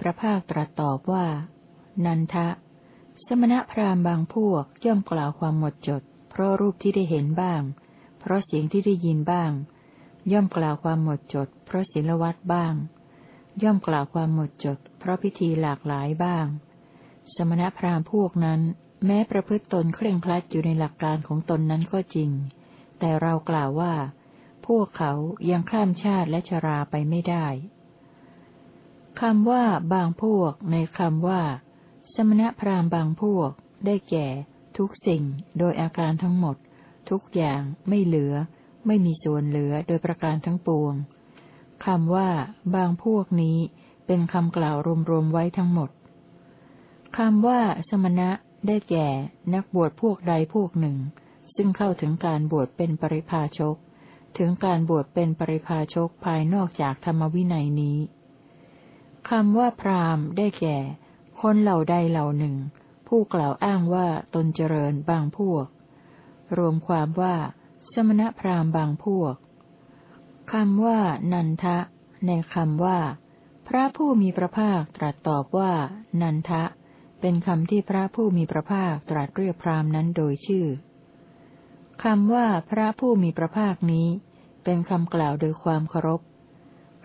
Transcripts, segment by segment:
พระภาคตรัสตอบว่า นันทะ สมณพราหมณ์บางพวกย่อมกล่าวความหมดจด เพราะรูปที่ได้เห็นบ้าง เพราะเสียงที่ได้ยินบ้าง ย่อมกล่าวความหมดจด เพราะศีลวัตบ้าง ย่อมกล่าวความหมดจด เพราะพิธีหลากหลายบ้าง สมณพราหมณ์พวกนั้น แม้ประพฤติตนเคร่งครัดอยู่ในหลักการของตนนั้นก็จริง แต่เรากล่าวว่า พวกเขายังข้ามชาติและชราไปไม่ได้ คำว่าบางพวกในคำว่า สมณพราหมณ์บางพวก ได้แก่ ทุกสิ่ง โดยอาการทั้งหมด ทุกอย่างไม่เหลือ ไม่มีส่วนเหลือโดยประการทั้งปวงคำว่า บางพวกนี้ เป็นคำกล่าวรวมๆไว้ทั้งหมดคำว่า สมณะ ได้แก่ นักบวชพวกใดพวกหนึ่ง ซึ่งเข้าถึงการบวชเป็นปริพาชก ถึงการบวชเป็นปริพาชกภายนอกจากธรรมวินัยนี้ คำว่าพรามได้แก่ คนเหล่าใดเหล่าหนึ่ง ผู้กล่าวอ้างว่าตนเจริญบางพวก รวมความว่า สมณพราหมณ์บางพวกคำว่า นันทะ ในคำว่า พระผู้มีพระภาคตรัสตอบว่า นันทะ เป็นคำที่พระผู้มีพระภาคตรัสเรียกพราหมณ์นั้นโดยชื่อคำว่าพระผู้มีพระภาคนี้ เป็นคำกล่าวโดยความเคารพ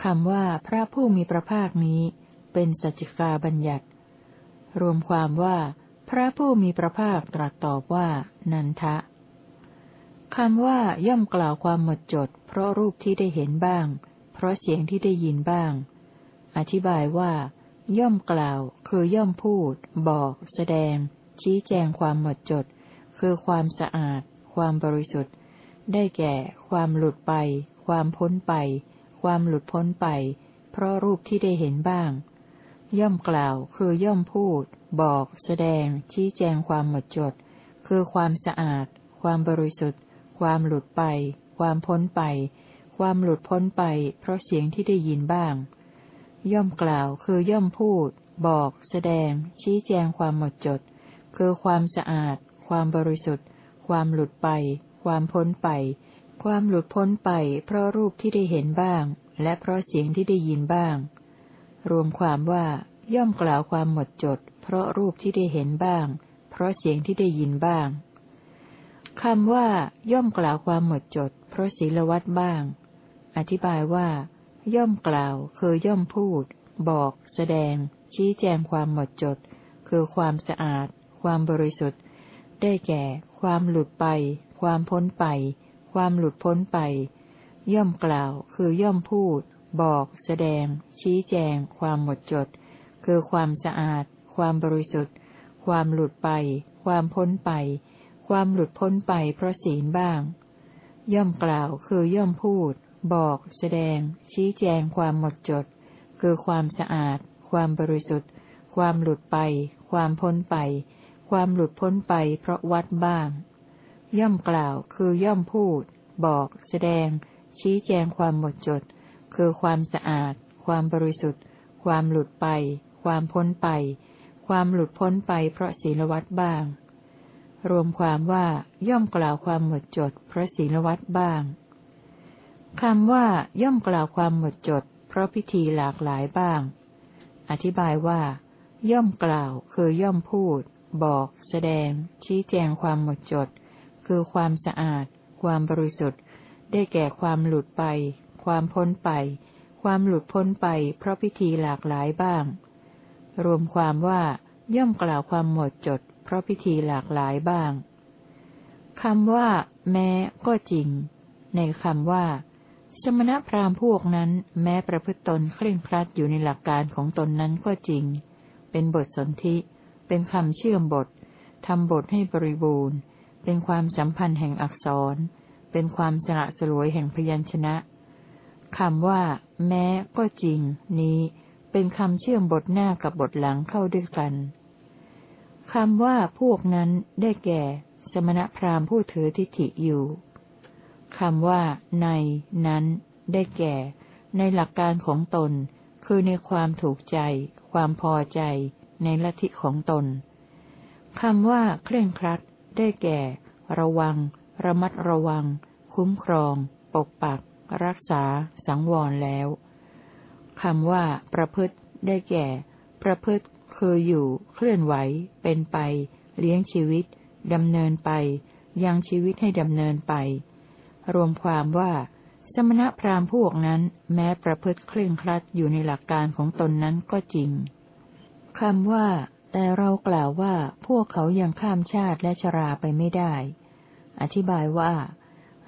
คำว่าพระผู้มีพระภาคนี้ เป็นสัจจิกาบัญญัติ รวมความว่า พระผู้มีพระภาคตรัสตอบว่า นันทะคำว่าย่อมกล่าวความหมดจด เพราะรูปที่ได้เห็นบ้าง เพราะเสียงที่ได้ยินบ้าง อธิบายว่า ย่อมกล่าว คือย่อมพูด บอก แสดง ชี้แจงความหมดจด คือความสะอาด ความบริสุทธิ์ ได้แก่ ความหลุดไป ความพ้นไป ความหลุดพ้นไป เพราะรูปที่ได้เห็นบ้าง ย่อมกล่าวคือย่อมพูด บอก แสดง ชี้แจงความหมดจด คือความสะอาด ความบริสุทธิ์ ความหลุดไป ความพ้นไป ความหลุดพ้นไป เพราะเสียงที่ได้ยินบ้าง ย่อมกล่าวคือย่อมพูด บอก แสดง ชี้แจงความหมดจด คือความสะอาด ความบริสุทธิ์ ความหลุดไป ความพ้นไป ความหลุดพ้นไปเพราะรูปที่ได้เห็นบ้าง และเพราะเสียงที่ได้ยินบ้าง รวมความว่าย่อมกล่าวความหมดจด เพราะรูปที่ได้เห็นบ้าง เพราะเสียงที่ได้ยินบ้างคำว่าย่อมกล่าวความหมดจด เพราะศีลวัตบ้าง อธิบายว่า ย่อมกล่าวคือย่อมพูด บอก แสดง ชี้แจงความหมดจด คือความสะอาด ความบริสุทธิ์ ได้แก่ ความหลุดไป ความพ้นไป ความหลุดพ้นไป ย่อมกล่าว คือย่อมพูด บอก แสดง ชี้แจง ความหมดจด คือความสะอาด ความบริสุทธิ์ ความหลุดไป ความพ้นไป ความหลุดพ้นไปเพราะศีลบ้าง ย่อมกล่าว คือย่อมพูด บอก แสดง ชี้แจง ความหมดจด คือความสะอาด ความบริสุทธิ์ ความหลุดไป ความพ้นไป ความหลุดพ้นไปเพราะวัดบ้าง ย่อมกล่าวคือย่อมพูด บอก แสดง ชี้แจงความหมดจด คือความสะอาด ความบริสุทธิ์ ความหลุดไป ความพ้นไป ความหลุดพ้นไปเพราะศีลวัตบ้าง รวมความว่าย่อมกล่าวความหมดจดเพราะศีลวัตบ้างคำว่าย่อมกล่าวความหมดจด เพราะพิธีหลากหลายบ้าง อธิบายว่า ย่อมกล่าวคือย่อมพูด บอก แสดง ชี้แจงความหมดจด คือความสะอาด ความบริสุทธิ์ ได้แก่ความหลุดไป ความพ้นไป ความหลุดพ้นไป เพราะพิธีหลากหลายบ้าง รวมความว่าย่อมกล่าวความหมดจด เพราะพิธีหลากหลายบ้างคำว่า แม้ ก็จริง ในคำว่า สมณพราหมณ์พวกนั้น แม้ประพฤติตนเคร่งครัดอยู่ในหลักการของตนนั้นก็จริง เป็นบทสนธิ เป็นคำเชื่อมบททำบทให้บริบูรณ์ เป็นความสัมพันธ์แห่งอักษร เป็นความสละสลวยแห่งพยัญชนะคำว่า แม้ก็จริง นี้ เป็นคำเชื่อมบทหน้ากับบทหลังเข้าด้วยกันคำว่าพวกนั้นได้แก่ สมณพราหมณ์ผู้ถือทิฏฐิอยู่คำว่า ใน นั้น ได้แก่ ในหลักการของตน คือในความถูกใจ ความพอใจ ในลัทธิของตนคำว่าเคร่งครัด ได้แก่ ระวัง ระมัดระวัง คุ้มครอง ปกปัก รักษา สังวรแล้วคำว่า ประพฤติ ได้แก่ ประพฤติคืออยู่ เคลื่อนไหว เป็นไป เลี้ยงชีวิตดำเนินไป ยังชีวิตให้ดำเนินไป รวมความว่า สมณพราหมณ์พวกนั้น แม้ประพฤติเคร่งครัดอยู่ในหลักการของตนนั้นก็จริงคำว่า แต่เรากล่าวว่าพวกเขายังข้ามชาติและชราไปไม่ได้ อธิบายว่า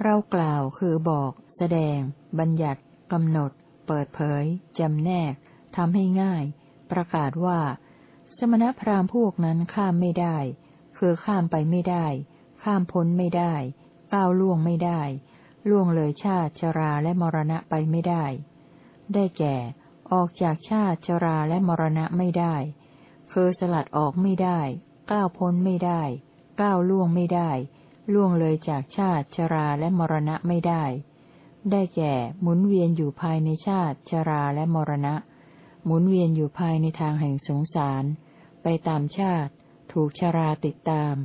เรากล่าวคือบอก แสดง บัญญัติกำหนด เปิดเผยจำแนกทำให้ง่าย ประกาศว่า สมณพราหมณ์พวกนั้นข้ามไม่ได้ คือข้ามไปไม่ได้ ข้ามพ้นไม่ได้ก้าวล่วงไม่ได้ ล่วงเลยชาติชราและมรณะไปไม่ได้ ได้แก่ ออกจากชาติชราและมรณะไม่ได้ คือสลัดออกไม่ได้ ก้าวพ้นไม่ได้ ก้าวล่วงไม่ได้ ล่วงเลยจากชาติชราและมรณะไม่ได้ ได้แก่ หมุนเวียนอยู่ภายในชาติชราและมรณะ หมุนเวียนอยู่ภายในทางแห่งสงสาร ไปตามชาติ ถูกชราติดตาม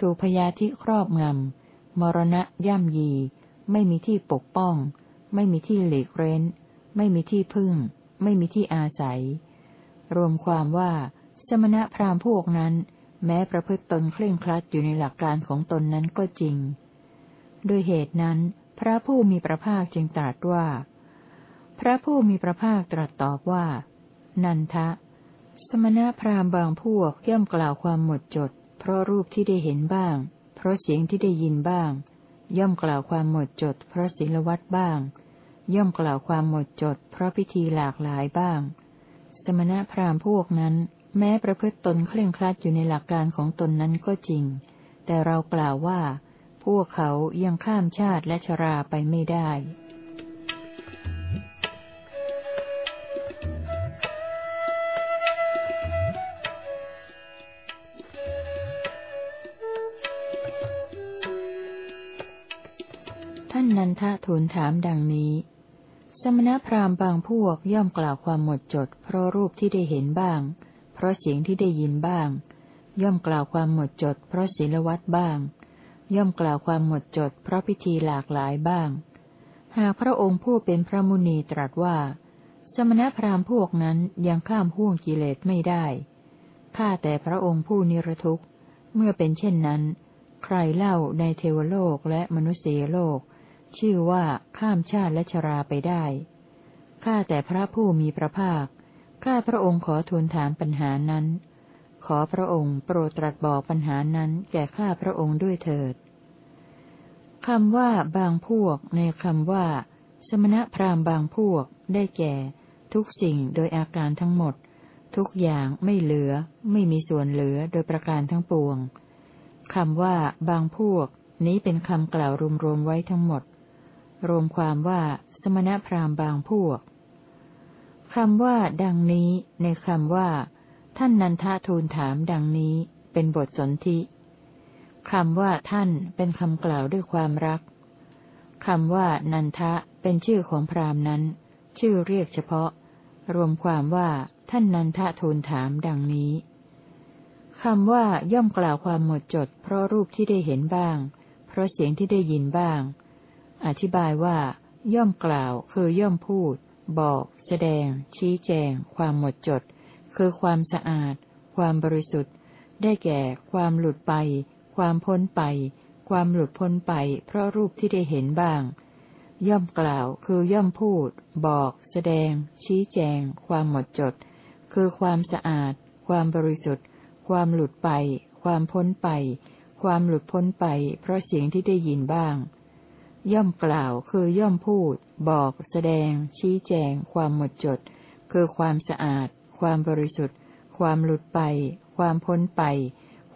ถูกพยาธิครอบงำ มรณะย่ำยี ไม่มีที่ปกป้อง ไม่มีที่หลีกเร้น ไม่มีที่พึ่ง ไม่มีที่อาศัย รวมความว่า สมณะพราหมณ์พวกนั้น แม้ประพฤติตนเคร่งครัดอยู่ในหลักการของตนนั้นก็จริง ด้วยเหตุนั้น พระผู้มีพระภาคจึงตรัสว่า พระผู้มีพระภาคตรัสตอบว่า นันทะ สมณะพราหมณ์บางพวกย่อมกล่าวความหมดจด เพราะรูปที่ได้เห็นบ้าง เพราะเสียงที่ได้ยินบ้าง ย่อมกล่าวความหมดจด เพราะศีลวัดบ้าง ย่อมกล่าวความหมดจด เพราะพิธีหลากหลายบ้าง สมณะพราหมณ์พวกนั้น แม้ประพฤติตนเคร่งครัดอยู่ในหลักการของตนนั้นก็จริง แต่เรากล่าวว่า พวกเขายังข้ามชาติและชราไปไม่ได้ท่านนันทะทูลถามดังนี้ สมณพราหมณ์บางพวกย่อมกล่าวความหมดจด เพราะรูปที่ได้เห็นบ้าง เพราะเสียงที่ได้ยินบ้าง ย่อมกล่าวความหมดจด เพราะศีลวัดบ้าง ย่อมกล่าวความหมดจด เพราะพิธีหลากหลายบ้าง หากพระองค์ผู้เป็นพระมุนีตรัสว่า สมณพราหมณ์พวกนั้นยังข้ามห่วงกิเลสไม่ได้ข้าแต่พระองค์ผู้นิรทุกข์ เมื่อเป็นเช่นนั้น ใครเล่าในเทวโลกและมนุษยโลก ชื่อว่าข้ามชาติและชราไปได้ข้าแต่พระผู้มีพระภาค ข้าพระองค์ขอทูลถามปัญหานั้น ขอพระองค์โปรดตรัสบอกปัญหานั้นแก่ข้าพระองค์ด้วยเถิดคำว่าบางพวกในคำว่า สมณพราหมณ์บางพวก ได้แก่ ทุกสิ่งโดยอาการทั้งหมด ทุกอย่างไม่เหลือ ไม่มีส่วนเหลือโดยประการทั้งปวงคำว่า บางพวก นี้เป็นคำกล่าวรวมๆไว้ทั้งหมด รวมความว่า สมณพราหมณ์บางพวก คำว่า ดังนี้ ในคำว่า ท่านนันทะทูลถามดังนี้ เป็นบทสนธิคำว่าท่านเป็นคำกล่าวด้วยความรักคำว่า นันทะเป็นชื่อของพราหมณ์นั้น ชื่อเรียกเฉพาะ รวมความว่าท่านนันทะทูลถามดังนี้คำว่าย่อมกล่าวความหมดจด เพราะรูปที่ได้เห็นบ้าง เพราะเสียงที่ได้ยินบ้าง อธิบายว่า ย่อมกล่าวคือย่อมพูด บอก แสดง ชี้แจง ความหมดจด คือความสะอาด ความบริสุทธิ์ ได้แก่ ความหลุดไป ความพ้นไป ความหลุดพ้นไป เพราะรูปที่ได้เห็นบ้าง ย่อมกล่าวคือย่อมพูด บอก แสดง ชี้แจง ความหมดจด คือความสะอาด ความบริสุทธิ์ ความหลุดไป ความพ้นไป ความหลุดพ้นไป เพราะเสียงที่ได้ยินบ้าง ย่อมกล่าวคือย่อมพูด บอก แสดง ชี้แจง ความหมดจด คือความสะอาด ความบริสุทธิ์ ความหลุดไป ความพ้นไป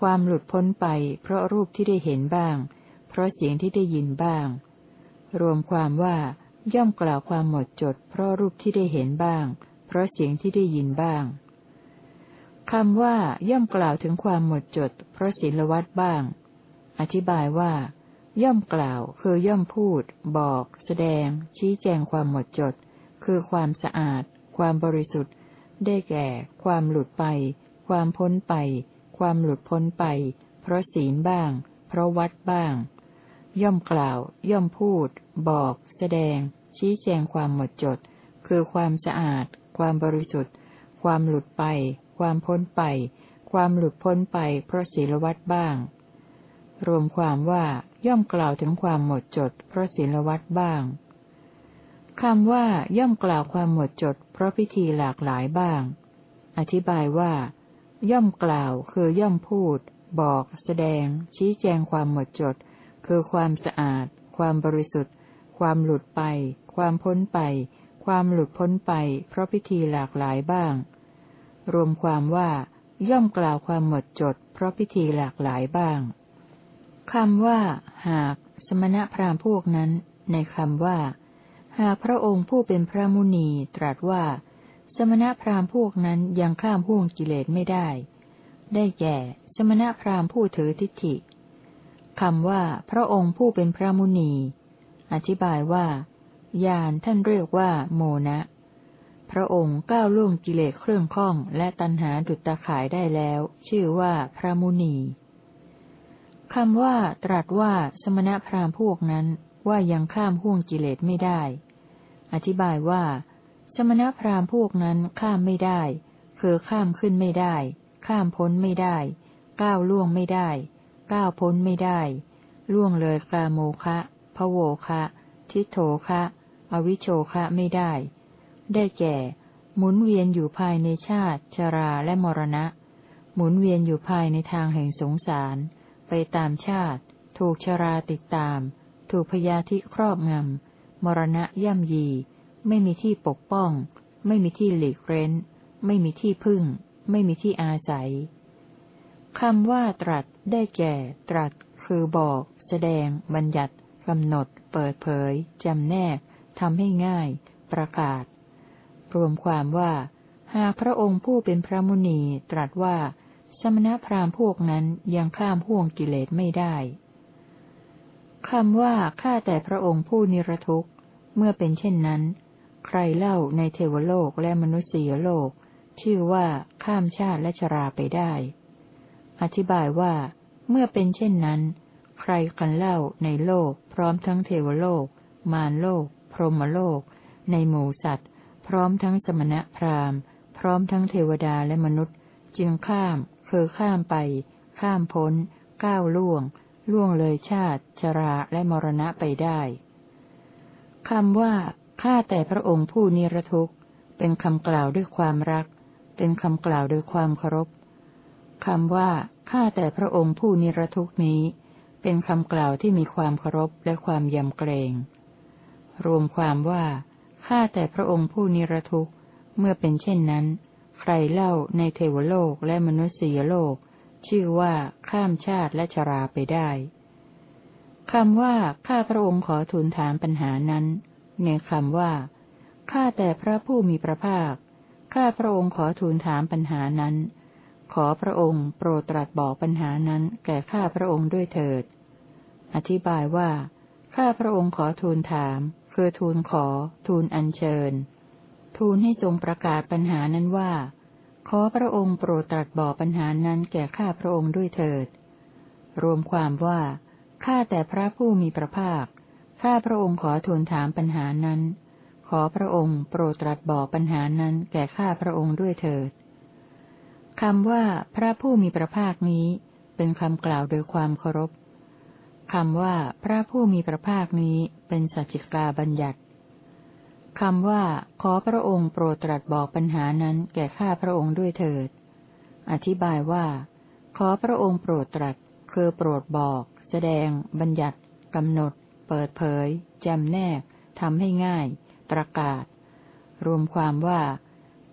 ความหลุดพ้นไป เพราะรูปที่ได้เห็นบ้าง เพราะเสียงที่ได้ยินบ้าง รวมความว่าย่อมกล่าวความหมดจด เพราะรูปที่ได้เห็นบ้าง เพราะเสียงที่ได้ยินบ้างคำว่าย่อมกล่าวถึงความหมดจด เพราะศีลวัดบ้าง อธิบายว่า ย่อมกล่าวคือย่อมพูด บอก แสดง ชี้แจงความหมดจด คือความสะอาด ความบริสุทธิ์ ได้แก่ ความหลุดไป ความพ้นไป ความหลุดพ้นไป เพราะศีลบ้าง เพราะวัดบ้าง ย่อมกล่าว ย่อมพูด บอก แสดง ชี้แจงความหมดจด คือความสะอาด ความบริสุทธิ์ ความหลุดไป ความพ้นไป ความหลุดพ้นไป เพราะศีลวัตบ้าง รวมความว่า ย่อมกล่าวถึงความหมดจด เพราะศีลวัตบ้างคำว่าย่อมกล่าวความหมดจด เพราะพิธีหลากหลายบ้าง อธิบายว่า ย่อมกล่าวคือย่อมพูด บอก แสดง ชี้แจงความหมดจด คือความสะอาด ความบริสุทธิ์ ความหลุดไป ความพ้นไป ความหลุดพ้นไป เพราะพิธีหลากหลายบ้าง รวมความว่า ย่อมกล่าวความหมดจด เพราะพิธีหลากหลายบ้าง คำว่า หาก สมณพราหมณ์พวกนั้น ในคำว่า หากพระองค์ผู้เป็นพระมุนีตรัสว่า สมณพราหมณ์พวกนั้นยังข้ามห่วงกิเลสไม่ได้ ได้แก่ สมณพราหมณ์ผู้ถือทิฏฐิคำว่า พระองค์ผู้เป็นพระมุนี อธิบายว่า ญาณท่านเรียกว่า โมนะ พระองค์ก้าวล่วงกิเลสเครื่องข้องและตัณหาดุจตาข่ายได้แล้ว ชื่อว่าพระมุนี คำว่า ตรัสว่าสมณพราหมณ์พวกนั้นว่ายังข้ามห่วงกิเลสไม่ได้ อธิบายว่า สมณพราหมณ์พวกนั้นข้ามไม่ได้ คือข้ามขึ้นไม่ได้ ข้ามพ้นไม่ได้ ก้าวล่วงไม่ได้ ก้าวพ้นไม่ได้ ล่วงเลยกาโมคะพะโวคะ ทิโถคะ อวิโชคะไม่ได้ ได้แก่ หมุนเวียนอยู่ภายในชาติ ชราและมรณะ หมุนเวียนอยู่ภายในทางแห่งสงสาร ไปตามชาติ ถูกชราติดตาม ถูกพยาธิครอบงำ มรณะย่ำยี ไม่มีที่ปกป้อง ไม่มีที่หลีกเร้น ไม่มีที่พึ่ง ไม่มีที่อาศัยคำว่าตรัสได้แก่ ตรัส คือบอก แสดง บัญญัติกำหนด เปิดเผยจำแนกทำให้ง่าย ประกาศ รวมความว่า หากพระองค์ผู้เป็นพระมุนีตรัสว่า สมณพราหมณ์พวกนั้นยังข้ามห่วงกิเลสไม่ได้คำว่าข้าแต่พระองค์ผู้นิรทุกข์ เมื่อเป็นเช่นนั้น ใครเล่าในเทวโลกและมนุษยโลก ชื่อว่าข้ามชาติและชราไปได้ อธิบายว่า เมื่อเป็นเช่นนั้น ใครกันเล่าในโลก พร้อมทั้งเทวโลก มารโลก พรหมโลก ในหมู่สัตว์ พร้อมทั้งสมณะพราหมณ์ พร้อมทั้งเทวดาและมนุษย์ จึงข้าม คือข้ามไป ข้ามพ้น ก้าวล่วง ล่วงเลยชาติ ชราและมรณะไปได้คำว่าข้าแต่พระองค์ผู้นิรทุกข์ เป็นคำกล่าวด้วยความรัก เป็นคำกล่าวด้วยความเคารพคำว่าข้าแต่พระองค์ผู้นิรทุกนี้ เป็นคำกล่าวที่มีความเคารพและความยำเกรง รวมความว่าข้าแต่พระองค์ผู้นิรทุกเมื่อเป็นเช่นนั้น ใครเล่าในเทวโลกและมนุษยโลก ชื่อว่าข้ามชาติและชราไปได้คำว่าข้าพระองค์ขอทูลถามปัญหานั้น ในคำว่าข้าแต่พระผู้มีพระภาค ข้าพระองค์ขอทูลถามปัญหานั้น ขอพระองค์โปรดตรัสบอกปัญหานั้นแก่ข้าพระองค์ด้วยเถิด อธิบายว่า ข้าพระองค์ขอทูลถาม คือทูลขอ ทูลอัญเชิญ ทูลให้ทรงประกาศปัญหานั้นว่า ขอพระองค์โปรดตรัสบอกปัญหานั้นแก่ข้าพระองค์ด้วยเถิด รวมความว่า ข้าแต่พระผู้มีพระภาค ข้าพระองค์ขอทูลถามปัญหานั้น ขอพระองค์โปรดตรัสบอกปัญหานั้นแก่ข้าพระองค์ด้วยเถิดคำว่าพระผู้มีพระภาคนี้ เป็นคำกล่าวโดยความเคารพคำว่าพระผู้มีพระภาคนี้เป็นสัจจิกาบัญญัติ คำว่า ขอพระองค์โปรดตรัสบอกปัญหานั้นแก่ข้าพระองค์ด้วยเถิด อธิบายว่า ขอพระองค์โปรดตรัสคือโปรดบอก แสดง บัญญัติกำหนด เปิดเผยจำแนกทำให้ง่าย ประกาศ รวมความว่า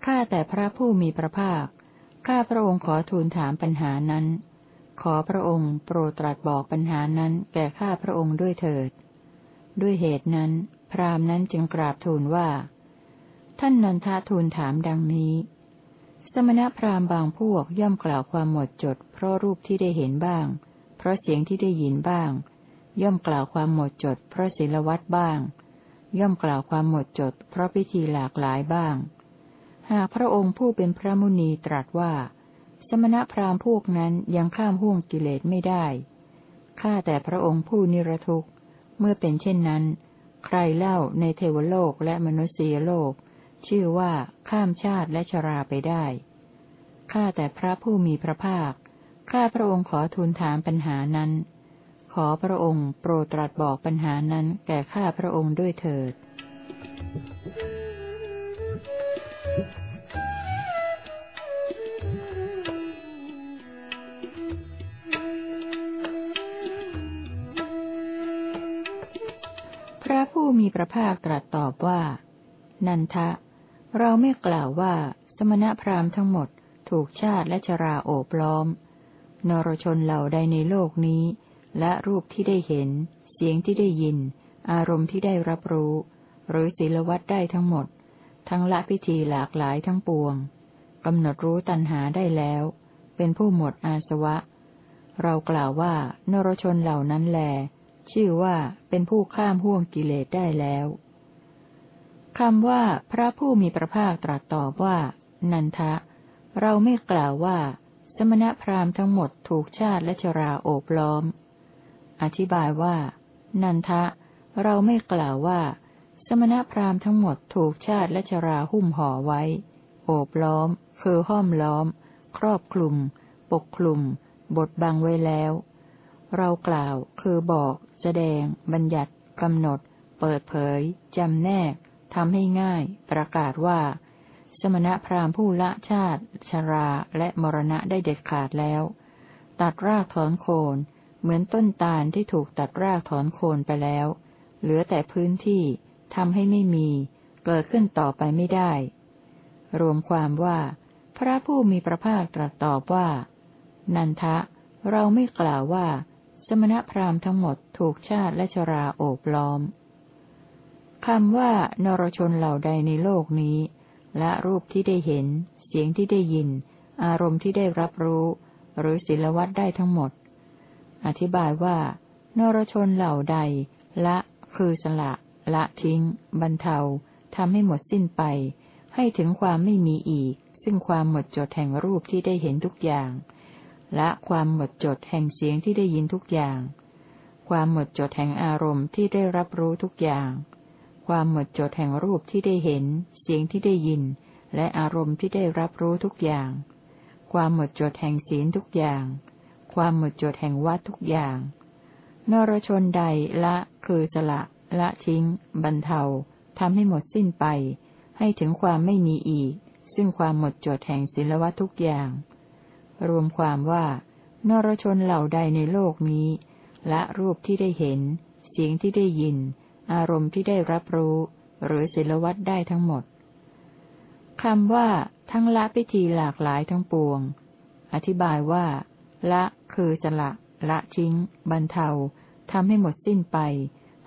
ข้าแต่พระผู้มีพระภาคข้าพระองค์ขอทูลถามปัญหานั้น ขอพระองค์โปรดตรัสบอกปัญหานั้นแก่ข้าพระองค์ด้วยเถิด ด้วยเหตุนั้น พราหมณ์นั้นจึงกราบทูลว่า ท่านนันทาทูลถามดังนี้ สมณพราหมณ์บางพวกย่อมกล่าวความหมดจด เพราะรูปที่ได้เห็นบ้าง เพราะเสียงที่ได้ยินบ้าง ย่อมกล่าวความหมดจด เพราะศีลวัดบ้าง ย่อมกล่าวความหมดจด เพราะพิธีหลากหลายบ้าง หากพระองค์ผู้เป็นพระมุนีตรัสว่า สมณพราหมณ์พวกนั้นยังข้ามห่วงกิเลสไม่ได้ข้าแต่พระองค์ผู้นิรทุกข์ เมื่อเป็นเช่นนั้น ใครเล่าในเทวโลกและมนุษยโลก ชื่อว่าข้ามชาติและชราไปได้ ข้าแต่พระผู้มีพระภาค ข้าพระองค์ขอทูลถามปัญหานั้น ขอพระองค์โปรดตรัสบอกปัญหานั้นแก่ข้าพระองค์ด้วยเถิดพ มีพระภาคตรัสตอบว่า นันทะ เราไม่กล่าวว่า สมณพราหมณ์ทั้งหมด ถูกชาติและชราโอบล้อม นรชนเหล่าใดในโลกนี้ และรูปที่ได้เห็น เสียงที่ได้ยิน อารมณ์ที่ได้รับรู้ หรือศีลวัตได้ทั้งหมด ทั้งละพิธีหลากหลายทั้งปวงกำหนดรู้ตัณหาได้แล้ว เป็นผู้หมดอาสวะ เรากล่าวว่านรชนเหล่านั้นแล ชื่อว่าเป็นผู้ข้ามห่วงกิเลสได้แล้วคำว่าพระผู้มีพระภาคตรัสตอบว่า นันทะ เราไม่กล่าวว่า สมณพราหมณ์ทั้งหมดถูกชาติและชราโอบล้อม อธิบายว่า นันทะ เราไม่กล่าวว่า สมณพราหมณ์ทั้งหมดถูกชาติและชราหุ้มห่อไว้ โอบล้อม คือห้อมล้อม ครอบคลุม ปกคลุม บทบังไว้แล้ว เรากล่าวคือบอก แสดง บัญญัติ กำหนด เปิดเผย จำแนก ทำให้ง่าย ประกาศว่า สมณพราหมณ์ผู้ละชาติ ชราและมรณะได้เด็ดขาดแล้ว ตัดรากถอนโคน เหมือนต้นตาลที่ถูกตัดรากถอนโคนไปแล้ว เหลือแต่พื้นที่ทำให้ไม่มี เกิดขึ้นต่อไปไม่ได้ รวมความว่า พระผู้มีพระภาคตรัสตอบว่า นันทะ เราไม่กล่าวว่า สมณพราหมณ์ทั้งหมดถูกชาติและชราโอบล้อมคำว่านรชนเหล่าใดในโลกนี้ และรูปที่ได้เห็น เสียงที่ได้ยิน อารมณ์ที่ได้รับรู้ หรือศิลวัตได้ทั้งหมด อธิบายว่า นรชนเหล่าใด ละคือสละ ละทิ้ง บรรเทาทำให้หมดสิ้นไป ให้ถึงความไม่มีอีก ซึ่งความหมดจดแห่งรูปที่ได้เห็นทุกอย่าง ละความหมดจดแห่งเสียงที่ได้ยินทุกอย่าง ความหมดจดแห่งอารมณ์ที่ได้รับรู้ทุกอย่าง ความหมดจดแห่งรูปที่ได้เห็น เสียงที่ได้ยิน และอารมณ์ที่ได้รับรู้ทุกอย่าง ความหมดจดแห่งศีลทุกอย่าง ความหมดจดแห่งวัดทุกอย่าง นรชนใดละคือสละ ละทิ้ง บรรเทาทำให้หมดสิ้นไป ให้ถึงความไม่มีอีก ซึ่งความหมดจดแห่งศีลวัตทุกอย่าง รวมความว่านรชนเหล่าใดในโลกนี้ ละรูปที่ได้เห็น เสียงที่ได้ยิน อารมณ์ที่ได้รับรู้ หรือศิลวัตได้ทั้งหมดคำว่า ทั้งละพิธีหลากหลายทั้งปวง อธิบายว่า ละคือสละ ละทิ้ง บรรเทาทำให้หมดสิ้นไป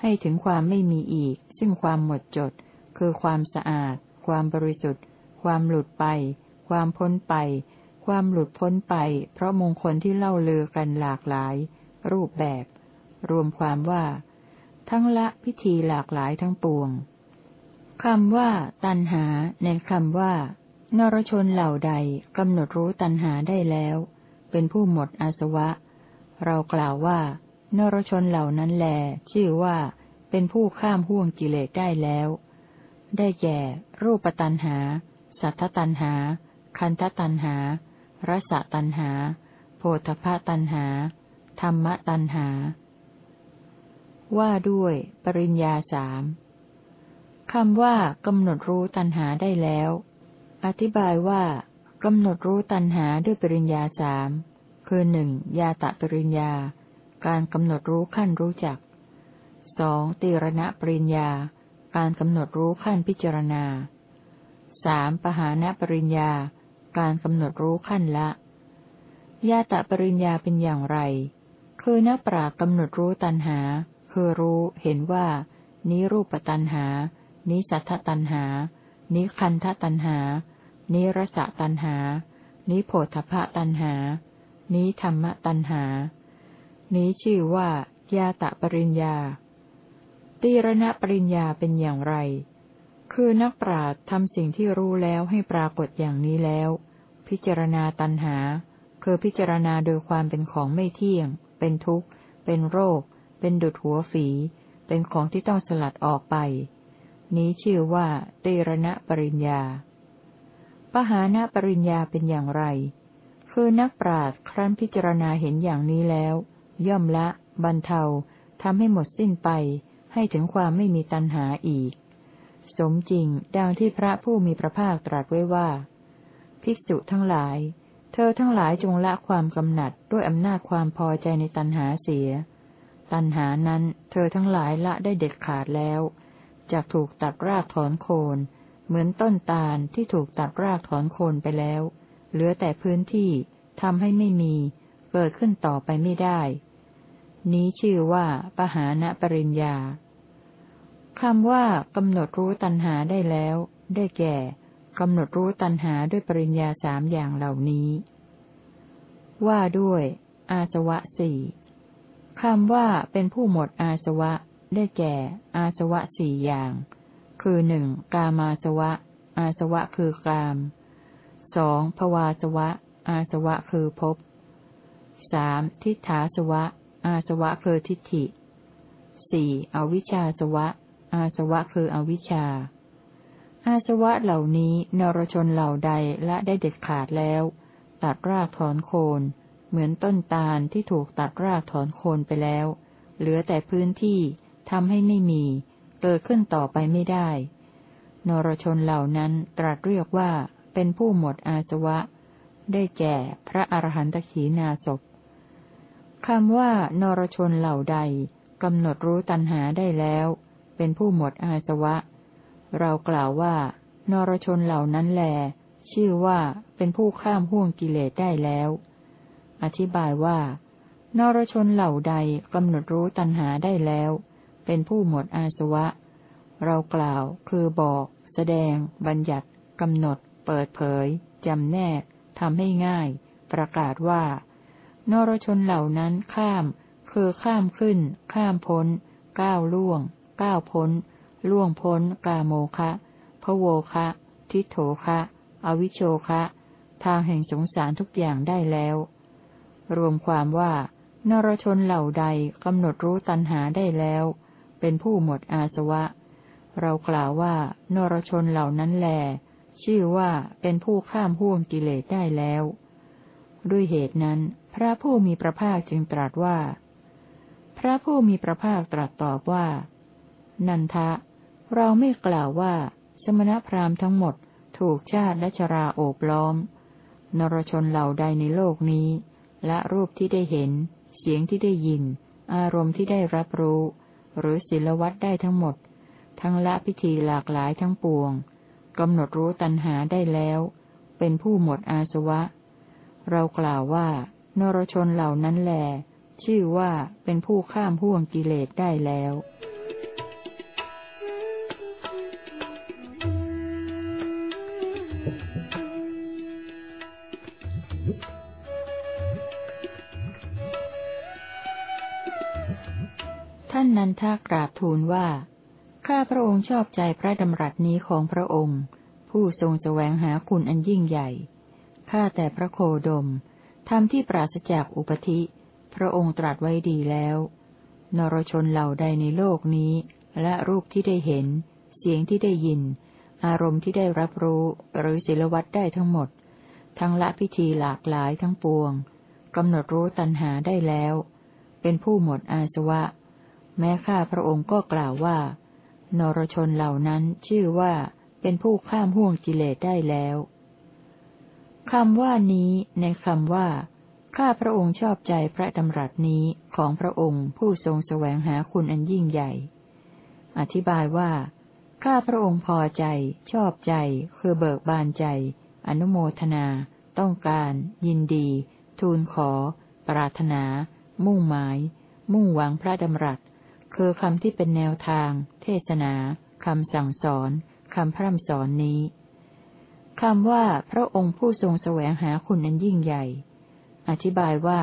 ให้ถึงความไม่มีอีก ซึ่งความหมดจด คือความสะอาด ความบริสุทธิ์ ความหลุดไป ความพ้นไป ความหลุดพ้นไป เพราะมงคลที่เล่าเลือกันหลากหลาย รูปแบบ รวมความว่า ทั้งละพิธีหลากหลายทั้งปวงคำว่า ตันหา ในคำว่า นรชนเหล่าใดกำหนดรู้ตันหาได้แล้ว เป็นผู้หมดอาสวะ เรากล่าวว่า นรชนเหล่านั้นแล ชื่อว่า เป็นผู้ข้ามห่วงกิเลสได้แล้ว ได้แก่ รูปตันหา สัทธตันหา คันธตันหา รสตันหา โพธพตันหา ธรรมตันหา ว่าด้วย ปริญญาสามคำว่ากำหนดรู้ตัณหาได้แล้ว อธิบายว่ากำหนดรู้ตัณหาด้วยปริญญาสามคือหนึ่งยาตะปริญญา การกำหนดรู้ขั้นรู้จักสองตีรณะปริญญา การกำหนดรู้ขั้นพิจารณาสามปหานะปริญญา การกำหนดรู้ขั้นละยาตะปริญญาเป็นอย่างไร คือนักปรากำหนดรู้ตัณหา คือรู้เห็นว่า นี้รูปตันหา นี้สัทธตันหา นี้คันธตันหา นี้รสตันหา นี้โพธพตันหา นี้ธรรมตันหา นี้ชื่อว่าญาตะปริญญาตีรณปริญญาเป็นอย่างไร คือนักปราชญ์ทำสิ่งที่รู้แล้วให้ปรากฏอย่างนี้แล้ว พิจารณาตันหา คือพิจารณาโดยความเป็นของไม่เที่ยง เป็นทุกข์ เป็นโรค เป็นดุจหัวฝี เป็นของที่ต้องสลัดออกไป นี้ชื่อว่าตีรณะปริญญา ปหาณปริญญาเป็นอย่างไร คือนักปราชญ์ครั้นพิจารณาเห็นอย่างนี้แล้ว ย่อมละ บรรเทาทำให้หมดสิ้นไป ให้ถึงความไม่มีตัณหาอีก สมจริงดังที่พระผู้มีพระภาคตรัสไว้ว่า ภิกษุทั้งหลาย เธอทั้งหลายจงละความกำหนัดด้วยอำนาจความพอใจในตัณหาเสีย ตัณหานั้นเธอทั้งหลายละได้เด็ดขาดแล้วจากถูกตัดรากถอนโคน เหมือนต้นตาลที่ถูกตัดรากถอนโคนไปแล้ว เหลือแต่พื้นที่ทำให้ไม่มี เกิดขึ้นต่อไปไม่ได้ นี้ชื่อว่าปหาณปริญญา คำว่ากำหนดรู้ตัณหาได้แล้ว ได้แก่กำหนดรู้ตัณหาด้วยปริญญาสามอย่างเหล่านี้ ว่าด้วย อาสวะสี่คำว่าเป็นผู้หมดอาสวะ ได้แก่ อาสวะสี่อย่าง คือหนึ่งกามาสวะ อาสวะคือกามสองภวาสวะ อาสวะคือภพสามทิฏฐาสวะ อาสวะคือทิฏฐิสี่อวิชชาสวะ อาสวะคืออวิชชา อาสวะเหล่านี้นรชนเหล่าใดละได้เด็ดขาดแล้ว ตัดรากถอนโคน เหมือนต้นตาลที่ถูกตัดรากถอนโคนไปแล้ว เหลือแต่พื้นที่ทำให้ไม่มีเกิดขึ้นต่อไปไม่ได้ นรชนเหล่านั้นตรัสเรียกว่าเป็นผู้หมดอาสวะ ได้แก่พระอรหันตขีนาศพคำว่านรชนเหล่าใดกำหนดรู้ตัณหาได้แล้ว เป็นผู้หมดอาสวะ เรากล่าวว่า นรชนเหล่านั้นแล ชื่อว่าเป็นผู้ข้ามห่วงกิเลสได้แล้ว อธิบายว่า นรชนเหล่าใดกำหนดรู้ตัณหาได้แล้ว เป็นผู้หมดอาสวะ เรากล่าวคือบอก แสดง บัญญัติกำหนด เปิดเผยจำแนกทำให้ง่าย ประกาศว่า นรชนเหล่านั้นข้าม คือข้ามขึ้น ข้ามพ้น ก้าวล่วง ก้าวพ้น ล่วงพ้น กาโมคะพะโวคะ ทิโถคะ อวิโชคะ ทางแห่งสงสารทุกอย่างได้แล้ว รวมความว่านรชนเหล่าใดกำหนดรู้ตัณหาได้แล้ว เป็นผู้หมดอาสวะ เรากล่าวว่านรชนเหล่านั้นแล ชื่อว่าเป็นผู้ข้ามห่วงกิเลสได้แล้ว ด้วยเหตุนั้น พระผู้มีพระภาคจึงตรัสว่า พระผู้มีพระภาคตรัสตอบว่า นันทะ เราไม่กล่าวว่า สมณพราหมณ์ทั้งหมด ถูกชาติและชราโอบล้อม นรชนเหล่าใดในโลกนี้ และรูปที่ได้เห็น เสียงที่ได้ยิน อารมณ์ที่ได้รับรู้ หรือศิลวัตได้ทั้งหมด ทั้งละพิธีหลากหลายทั้งปวงกำหนดรู้ตัณหาได้แล้ว เป็นผู้หมดอาสวะ เรากล่าวว่า นรชนเหล่านั้นแหลชื่อว่าเป็นผู้ข้ามห่วงกิเลสได้แล้ว ท่านนันทากราบทูลว่า ข้าพระองค์ชอบใจพระดำรัสนี้ของพระองค์ ผู้ทรงแสวงหาคุณอันยิ่งใหญ่ ข้าแต่พระโคดมทำที่ปราศจากอุปธิ พระองค์ตรัสไว้ดีแล้ว นรชนเหล่าใดในโลกนี้ และรูปที่ได้เห็น เสียงที่ได้ยิน อารมณ์ที่ได้รับรู้ หรือศิลวัตได้ทั้งหมด ทั้งละพิธีหลากหลายทั้งปวงกำหนดรู้ตัณหาได้แล้ว เป็นผู้หมดอาสวะ แม้ข้าพระองค์ก็กล่าวว่า นรชนเหล่านั้นชื่อว่าเป็นผู้ข้ามห่วงกิเลสได้แล้วคำว่านี้ในคำว่า ข้าพระองค์ชอบใจพระดำรัสนี้ของพระองค์ผู้ทรงแสวงหาคุณอันยิ่งใหญ่ อธิบายว่า ข้าพระองค์พอใจ ชอบใจ คือเบิกบานใจ อนุโมทนา ต้องการ ยินดี ทูลขอ ปรารถนา มุ่งหมาย มุ่งหวังพระดำรัส คือคำที่เป็นแนวทาง เทศนาคำสั่งสอนคำพร่ำสอนนี้คำว่าพระองค์ผู้ทรงแสวงหาคุณนั้นยิ่งใหญ่ อธิบายว่า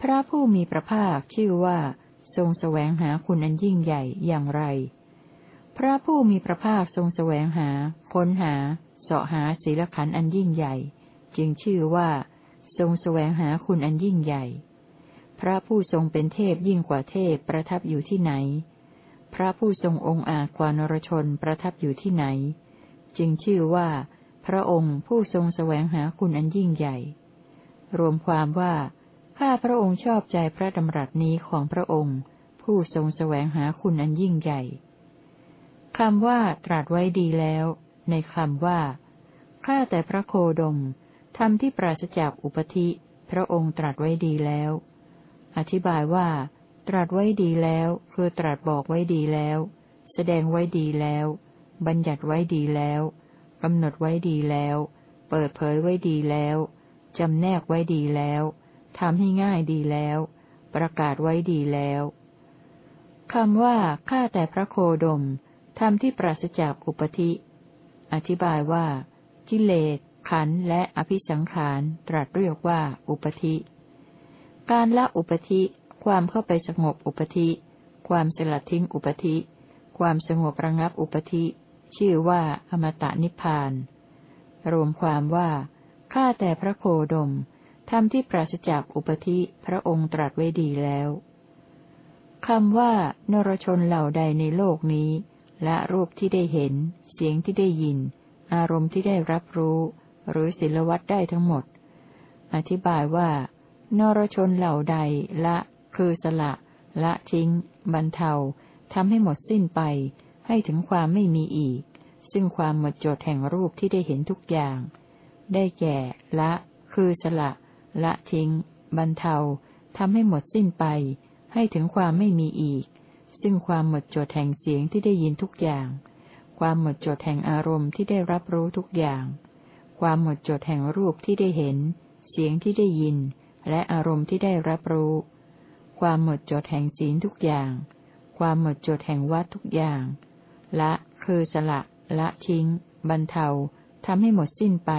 พระผู้มีพระภาคชื่อว่า ทรงแสวงหาคุณอันยิ่งใหญ่อย่างไร พระผู้มีพระภาคทรงแสวงหา ค้นหาเสาะหาศีลขันอันยิ่งใหญ่ จึงชื่อว่า ทรงแสวงหาคุณอันยิ่งใหญ่ พระผู้ทรงเป็นเทพยิ่งกว่าเทพประทับอยู่ที่ไหน พระผู้ทรงองค์อาจกว่านรชนประทับอยู่ที่ไหน จึงชื่อว่า พระองค์ผู้ทรงแสวงหาคุณอันยิ่งใหญ่ รวมความว่า ข้าพระองค์ชอบใจพระดำรัสนี้ของพระองค์ ผู้ทรงแสวงหาคุณอันยิ่งใหญ่คำว่าตรัสไว้ดีแล้ว ในคำว่า ข้าแต่พระโคดมธรรมที่ปราศจากอุปธิ พระองค์ตรัสไว้ดีแล้ว อธิบายว่า ตรัสไว้ดีแล้ว คือตรัสบอกไว้ดีแล้ว แสดงไว้ดีแล้ว บัญญัติไว้ดีแล้วกำหนดไว้ดีแล้ว เปิดเผยไว้ดีแล้วจำแนกไว้ดีแล้วทำให้ง่ายดีแล้ว ประกาศไว้ดีแล้วคำว่า ข้าแต่พระโคดมธรรมที่ปราศจากอุปธิ อธิบายว่า กิเลสขันและอภิสังขารตรัสเรียกว่าอุปธิ การละอุปธิ ความเข้าไปสงบอุปธิ ความสลัดทิ้งอุปธิ ความสงบระงับอุปธิ ชื่อว่าอมตะนิพพาน รวมความว่า ข้าแต่พระโคดมธรรมที่ปราศจากอุปธิพระองค์ตรัสไว้ดีแล้วคำว่านรชนเหล่าใดในโลกนี้ และรูปที่ได้เห็น เสียงที่ได้ยิน อารมณ์ที่ได้รับรู้ หรือศิลวัตได้ทั้งหมด อธิบายว่า นรชนเหล่าใดละ คือสละ ละทิ้ง บรรเทาทำให้หมดสิ้นไป ให้ถึงความไม่มีอีก ซึ่งความหมดจดแห่งรูปที่ได้เห็นทุกอย่าง ได้แก่ ละ คือสละ ละทิ้ง บรรเทาทำให้หมดสิ้นไป ให้ถึงความไม่มีอีก ซึ่งความหมดจดแห่งเสียงที่ได้ยินทุกอย่าง ความหมดจดแห่งอารมณ์ที่ได้รับรู้ทุกอย่าง ความหมดจดแห่งรูปที่ได้เห็น เสียงที่ได้ยิน และอารมณ์ที่ได้รับรู้ ความหมดจดแห่งศีลทุกอย่าง ความหมดจดแห่งวัดทุกอย่าง ละคือสละ ละทิ้ง บรรเทาทำให้หมดสิ้นไป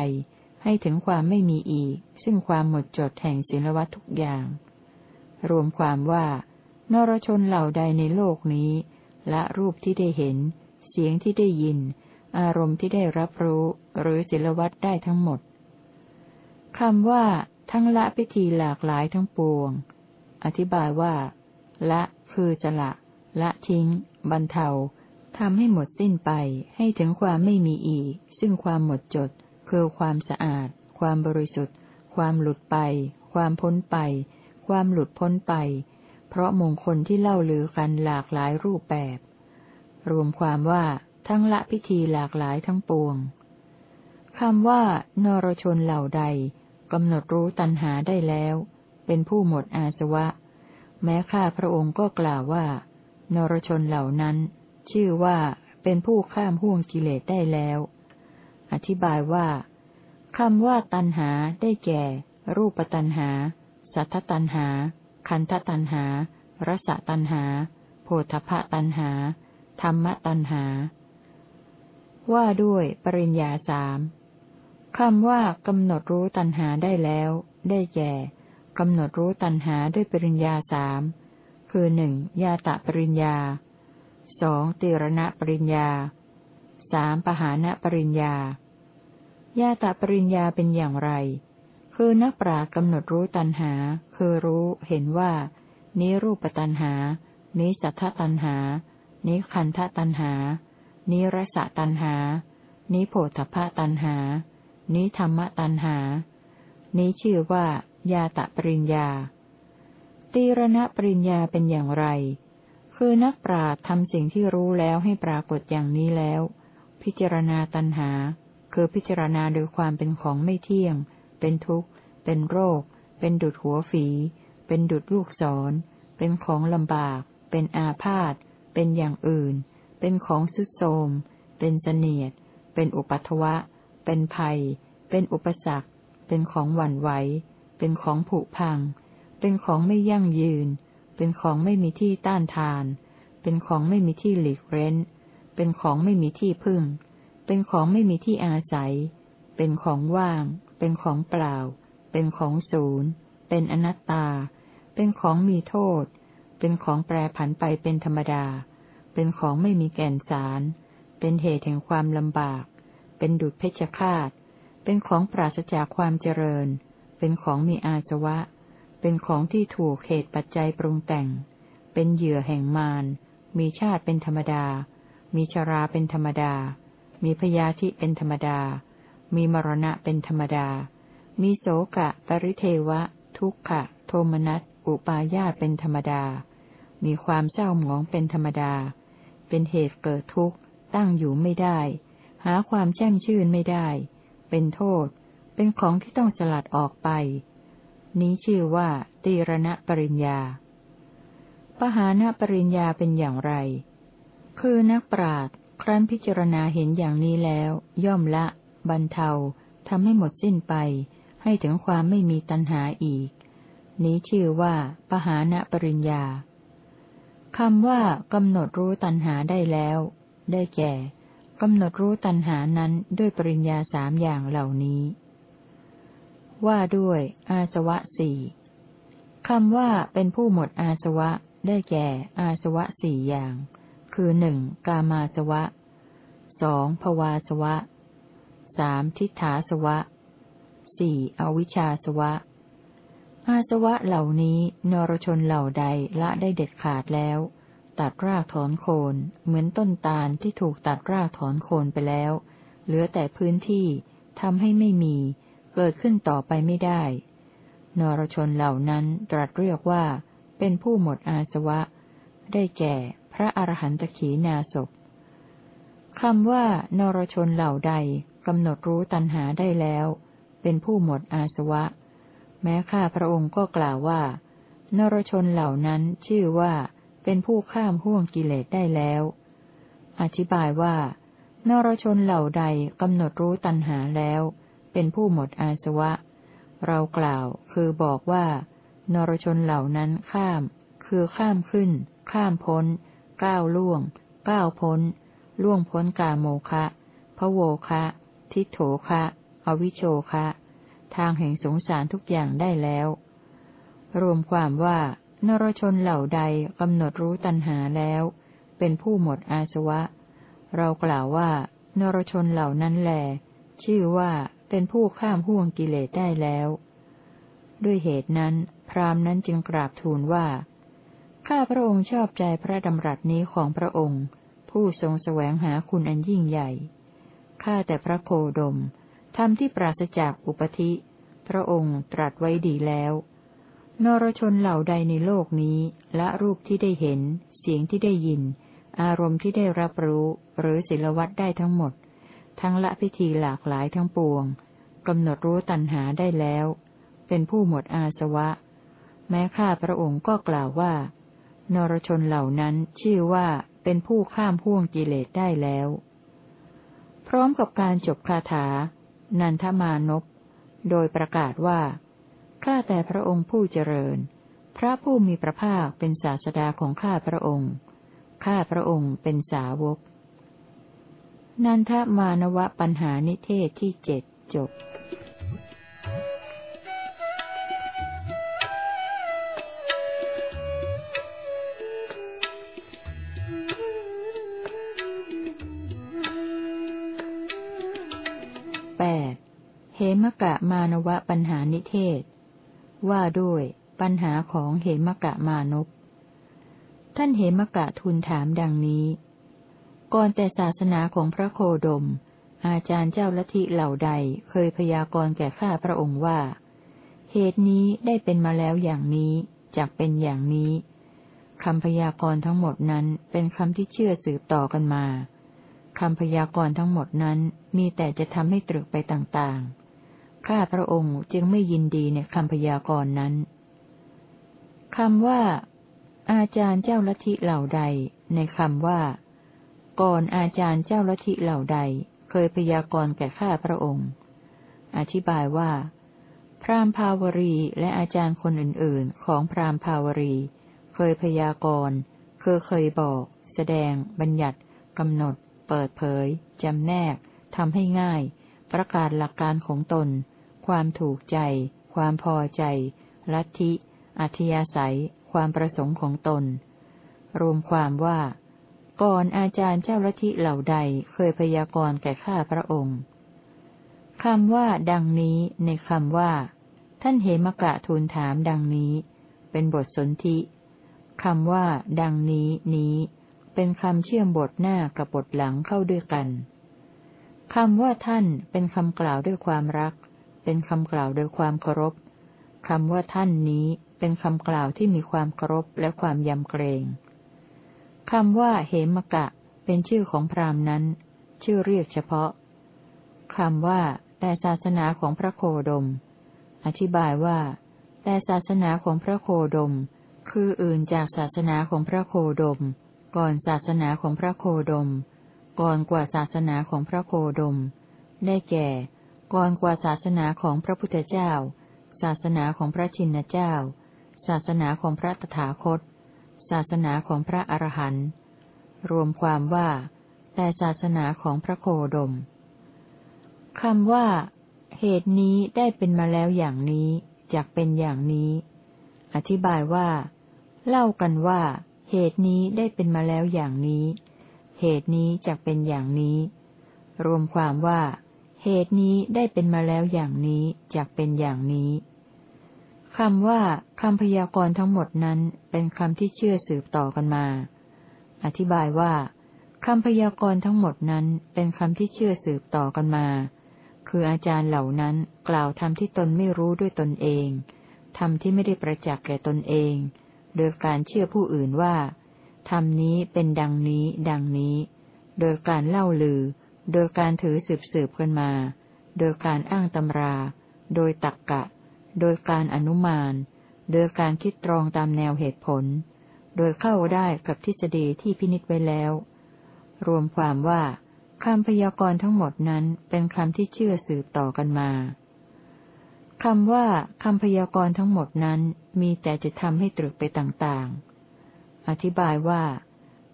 ให้ถึงความไม่มีอีก ซึ่งความหมดจดแห่งศีลวัตทุกอย่าง รวมความว่านรชนเหล่าใดในโลกนี้ ละรูปที่ได้เห็น เสียงที่ได้ยิน อารมณ์ที่ได้รับรู้ หรือศีลวัตได้ทั้งหมดคำว่า ทั้งละพิธีหลากหลายทั้งปวง อธิบายว่า ละคือจะละ ละทิ้ง บรรเทาทำให้หมดสิ้นไป ให้ถึงความไม่มีอีก ซึ่งความหมดจด คือความสะอาด ความบริสุทธิ์ ความหลุดไป ความพ้นไป ความหลุดพ้นไป เพราะมงคลที่เล่าลือกันหลากหลายรูปแบบ รวมความว่าทั้งละพิธีหลากหลายทั้งปวงคำว่านรชนเหล่าใด กำหนดรู้ตัณหาได้แล้ว เป็นผู้หมดอาสวะ แม้ข้าพระองค์ก็กล่าวว่า นรชนเหล่านั้น ชื่อว่าเป็นผู้ข้ามห่วงกิเลสได้แล้ว อธิบายว่าคำว่าตันหาได้แก่ รูปตันหา สัทธตันหา คันธตันหา รสตันหา โพธพตันหา ธรรมตันหา ว่าด้วยปริญญาสาม คำว่ากำหนดรู้ตันหาได้แล้ว ได้แก่กำหนดรู้ตันหาด้วยปริญญาสามคือหนึ่งยาตะปริญญาสองติรณะปริญญาสามปหานะปริญญาญาตปริญญาเป็นอย่างไร คือนักปรากำหนดรู้ตัณหา คือรู้เห็นว่า นี้รูปตัณหา นี้สัทธตัณหา นี้คันธตัณหา นี้รสตัณหา นี้โผฏฐะตัณหา นี้ธรรมตัณหา นี้ชื่อว่าญาตะปริญญา ตีรณปริญญาเป็นอย่างไร คือนักปราชญ์ทำสิ่งที่รู้แล้วให้ปรากฏอย่างนี้แล้ว พิจารณาตัณหา คือพิจารณาโดยความเป็นของไม่เที่ยง เป็นทุกข์ เป็นโรค เป็นดุดหัวฝี เป็นดุดลูกศร เป็นของลำบาก เป็นอาพาธ เป็นอย่างอื่น เป็นของสุดโทมเป็นเสนียด เป็นอุปัตวะ เป็นภัย เป็นอุปสรรค เป็นของหวั่นไหว เป็นของผุพัง เป็นของไม่ยั่งยืน เป็นของไม่มีที่ต้านทาน เป็นของไม่มีที่หลีกเร้น เป็นของไม่มีที่พึ่ง เป็นของไม่มีที่อาศัย เป็นของว่าง เป็นของเปล่า เป็นของศูนย์ เป็นอนัตตา เป็นของมีโทษ เป็นของแปรผันไปเป็นธรรมดา เป็นของไม่มีแก่นสาร เป็นเหตุแห่งความลำบาก เป็นดุจเพชฌฆาต เป็นของปราศจากความเจริญ เป็นของมีอาสวะ เป็นของที่ถูกเหตุปัจจัยปรุงแต่ง เป็นเหยื่อแห่งมาร มีชาติเป็นธรรมดา มีชราเป็นธรรมดา มีพยาธิเป็นธรรมดา มีมรณะเป็นธรรมดา มีโสกะ ปริเทวะ ทุกขะ โทมนัส อุปาญาตเป็นธรรมดา มีความเศร้าหมองเป็นธรรมดา เป็นเหตุเกิดทุกข์ ตั้งอยู่ไม่ได้ หาความแช่มชื่นไม่ได้ เป็นโทษ เป็นของที่ต้องสลัดออกไป นี้ชื่อว่า ตีรณปริญญา ปหานปริญญาเป็นอย่างไร คือนักปราชญ์ครั้นพิจารณาเห็นอย่างนี้แล้ว ย่อมละ บรรเทาทำให้หมดสิ้นไป ให้ถึงความไม่มีตัณหาอีก นี้ชื่อว่า ปหานปริญญาคำว่ากำหนดรู้ตัณหาได้แล้ว ได้แก่ กำหนดรู้ตัณหานั้นด้วยปริญญาสามอย่างเหล่านี้ ว่าด้วย อาสวะสี่คำว่าเป็นผู้หมดอาสวะได้แก่ อาสวะสี่อย่าง คือหนึ่งกามาสวะสองภวาสวะสามทิฏฐาสวะสี่อวิชชาสวะ อาสวะเหล่านี้นรชนเหล่าใดละได้เด็ดขาดแล้ว ตัดรากถอนโคน เหมือนต้นตาลที่ถูกตัดรากถอนโคนไปแล้ว เหลือแต่พื้นที่ทำให้ไม่มี เกิดขึ้นต่อไปไม่ได้ นรชนเหล่านั้นตรัสเรียกว่า เป็นผู้หมดอาสวะ ได้แก่ พระอรหันตขีนาศคำว่านรชนเหล่าใดกำหนดรู้ตัณหาได้แล้ว เป็นผู้หมดอาสวะ แม้ข้าพระองค์ก็กล่าวว่า นรชนเหล่านั้นชื่อว่า เป็นผู้ข้ามห่วงกิเลสได้แล้ว อธิบายว่านรชนเหล่าใดกำหนดรู้ตัณหาแล้ว เป็นผู้หมดอาสวะ เรากล่าวคือบอกว่า นรชนเหล่านั้นข้าม คือข้ามขึ้น ข้ามพ้น ก้าวล่วง ก้าวพ้น ล่วงพ้นกาโมคะพะโวคะ ทิโถคะ อวิโชคะ ทางแห่งสงสารทุกอย่างได้แล้ว รวมความว่า นรชนเหล่าใดกำหนดรู้ตัณหาแล้ว เป็นผู้หมดอาสวะ เรากล่าวว่า นรชนเหล่านั้นแหลชื่อว่าเป็นผู้ข้ามห่วงกิเลสได้แล้ว ด้วยเหตุนั้น พราหมณ์นั้นจึงกราบทูลว่า ข้าพระองค์ชอบใจพระดำรัสนี้ของพระองค์ ผู้ทรงแสวงหาคุณอันยิ่งใหญ่ ข้าแต่พระโคดมธรรมที่ปราศจากอุปธิ พระองค์ตรัสไว้ดีแล้ว นรชนเหล่าใดในโลกนี้ละรูปที่ได้เห็น เสียงที่ได้ยิน อารมณ์ที่ได้รับรู้ หรือศิลวัตได้ทั้งหมด ทั้งละพิธีหลากหลายทั้งปวงกำหนดรู้ตัณหาได้แล้ว เป็นผู้หมดอาสวะ แม้ข้าพระองค์ก็กล่าวว่า นรชนเหล่านั้นชื่อว่าเป็นผู้ข้ามพ่วงกิเลสได้แล้ว พร้อมกับการจบคาถา นันทมานพโดยประกาศว่า ข้าแต่พระองค์ผู้เจริญ พระผู้มีพระภาคเป็นศาสดาของข้าพระองค์ ข้าพระองค์เป็นสาวก นันทมานวะปัญหานิเทศที่เจ็ดจบแปดเหมกะมานวะปัญหานิเทศ ว่าด้วยปัญหาของเหมกะมานพท่านเหมกะทูลถามดังนี้ ก่อนแต่ศาสนาของพระโคดม อาจารย์เจ้าลัทธิเหล่าใดเคยพยากรณ์แก่ข้าพระองค์ว่า เหตุนี้ได้เป็นมาแล้วอย่างนี้จากเป็นอย่างนี้คำพยากรณ์ทั้งหมดนั้นเป็นคำที่เชื่อสืบต่อกันมาคำพยากรณ์ทั้งหมดนั้นมีแต่จะทำให้ตรึกไปต่างๆ ข้าพระองค์จึงไม่ยินดีในคำพยากรณ์นั้นคำว่า อาจารย์เจ้าลัทธิเหล่าใด ในคำว่า ก่อนอาจารย์เจ้าลัทธิเหล่าใด เคยพยากรณ์แก่ข้าพระองค์ อธิบายว่า พรามภาวรีและอาจารย์คนอื่น ๆ ของพรามภาวรี เคยพยากรณ์เคยเคยบอก แสดง บัญญัติกำหนด เปิดเผยจำแนกทำให้ง่าย ประกาศหลักการของตน ความถูกใจ ความพอใจ ลัทธิ อัธยาศัย ความประสงค์ของตน รวมความว่า ก่อนอาจารย์เจ้าลัทธิเหล่าใดเคยพยากรณ์แก่ข้าพระองค์คำว่า ดังนี้ในคำว่า ท่านเหมกะทูลถามดังนี้ เป็นบทสนธิคำว่า ดังนี้นี้ เป็นคำเชื่อมบทหน้ากับบทหลังเข้าด้วยกันคำว่าท่านเป็นคำกล่าวด้วยความรัก เป็นคำกล่าวโดยความเคารพคำว่าท่านนี้เป็นคำกล่าวที่มีความเคารพและความยำเกรงคำว่าเหมกะ เป็นชื่อของพราหมณ์นั้น ชื่อเรียกเฉพาะคำว่า แต่ศาสนาของพระโคดม อธิบายว่า แต่ศาสนาของพระโคดม คืออื่นจากศาสนาของพระโคดม ก่อนศาสนาของพระโคดม ก่อนกว่าศาสนาของพระโคดม ได้แก่ ก่อนกว่าศาสนาของพระพุทธเจ้า ศาสนาของพระชินเจ้า ศาสนาของพระตถาคต ศาสนาของพระอรหันต์รวมความว่า แต่ศาสนาของพระโคดมคำว่า เหตุนี้ได้เป็นมาแล้วอย่างนี้จากเป็นอย่างนี้ อธิบายว่า เล่ากันว่า เหตุนี้ได้เป็นมาแล้วอย่างนี้ เหตุนี้จากเป็นอย่างนี้ รวมความว่า เหตุนี้ได้เป็นมาแล้วอย่างนี้จากเป็นอย่างนี้คำว่าคำพยากรณ์ทั้งหมดนั้นเป็นคำที่เชื่อสืบต่อกันมา อธิบายว่าคำพยากรณ์ทั้งหมดนั้นเป็นคำที่เชื่อสืบต่อกันมา คืออาจารย์เหล่านั้นกล่าวธรรมที่ตนไม่รู้ด้วยตนเองธรรมที่ไม่ได้ประจักษ์แก่ตนเอง โดยการเชื่อผู้อื่นว่าธรรมนี้เป็นดังนี้ ดังนี้ โดยการเล่าลือ โดยการถือสืบสืบกันมา โดยการอ้างตำรา โดยตักกะ โดยการอนุมาน โดยการคิดตรองตามแนวเหตุผล โดยเข้าได้กับทฤษฎีที่พินิจไว้แล้ว รวมความว่าคำพยากรณ์ทั้งหมดนั้นเป็นคำที่เชื่อสืบต่อกันมาคำว่าคำพยากรณ์ทั้งหมดนั้นมีแต่จะทำให้ตรึกไปต่างๆ อธิบายว่า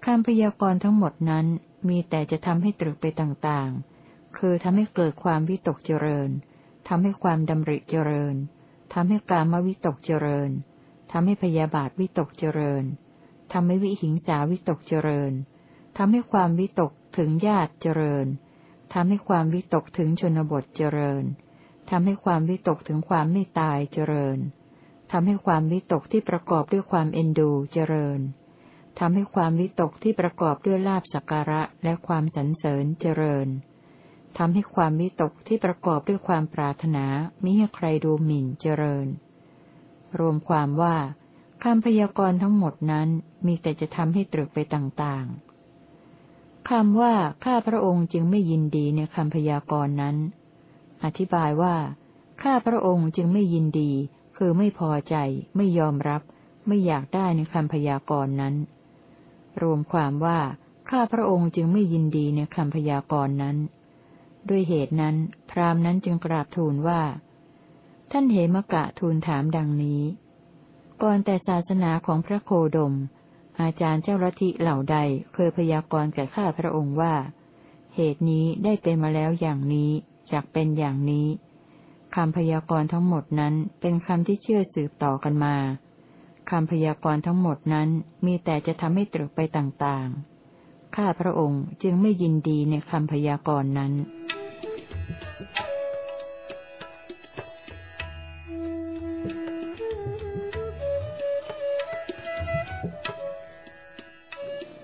คำพยากรณ์ทั้งหมดนั้น มีแต่จะทำให้ตรึกไปต่างๆ คือทำให้เกิดความวิตกเจริญ ทำให้ความดำริเจริญ ทำให้กามวิตกเจริญ ทำให้พยาบาทวิตกเจริญ ทำให้วิหิงสาวิตกเจริญ ทำให้ความวิตกถึงญาติเจริญ ทำให้ความวิตกถึงชนบทเจริญ ทำให้ความวิตกถึงความไม่ตายเจริญ ทำให้ความวิตกที่ประกอบด้วยความเอ็นดูเจริญ ทำให้ความวิตกที่ประกอบด้วยลาบสักการะและความสรรเสริญเจริญทำให้ความวิตกที่ประกอบด้วยความปรารถนามิให้ใครดูหมิ่นเจริญ รวมความว่าคำพยากรณ์ทั้งหมดนั้นมีแต่จะทำให้ตรึกไปต่างๆคำว่าข้าพระองค์จึงไม่ยินดีในคำพยากรณ์นั้น อธิบายว่า ข้าพระองค์จึงไม่ยินดี คือไม่พอใจ ไม่ยอมรับ ไม่อยากได้ในคำพยากรณ์นั้น รวมความว่าข้าพระองค์จึงไม่ยินดีในคำพยากรณ์นั้น ด้วยเหตุนั้น พราหมณ์นั้นจึงกราบทูลว่า ท่านเหมกะทูลถามดังนี้ ก่อนแต่ศาสนาของพระโคดม อาจารย์เจ้าลัทธิเหล่าใดเคยพยากรณ์แก่ข้าพระองค์ว่า เหตุนี้ได้เป็นมาแล้วอย่างนี้จากเป็นอย่างนี้คำพยากรณ์ทั้งหมดนั้นเป็นคำที่เชื่อสืบต่อกันมา คำพยากรณ์ทั้งหมดนั้นมีแต่จะทำให้ตรึกไปต่างๆ ข้าพระองค์จึงไม่ยินดีในคำพยากรณ์นั้น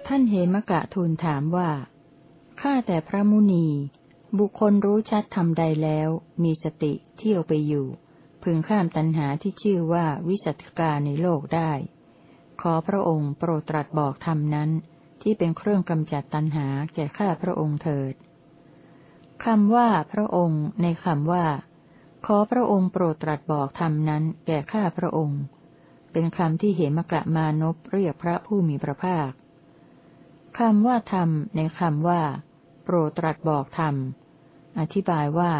ท่านเหมกะทูลถามว่า ข้าแต่พระมุนี บุคคลรู้ชัดทำใดแล้ว มีสติเที่ยวไปอยู่ พึงข้ามตัณหาที่ชื่อว่าวิสัชกาในโลกได้ ขอพระองค์โปรดตรัสบอกธรรมนั้น ที่เป็นเครื่องกำจัดตัณหาแก่ข้าพระองค์เถิดคำว่าพระองค์ในคำว่า ขอพระองค์โปรดตรัสบอกธรรมนั้น แก่ข้าพระองค์ เป็นคำที่เหมกะมานพเรียกพระผู้มีพระภาคคำว่าธรรมในคำว่า โปรดตรัสบอกธรรม อธิบายว่า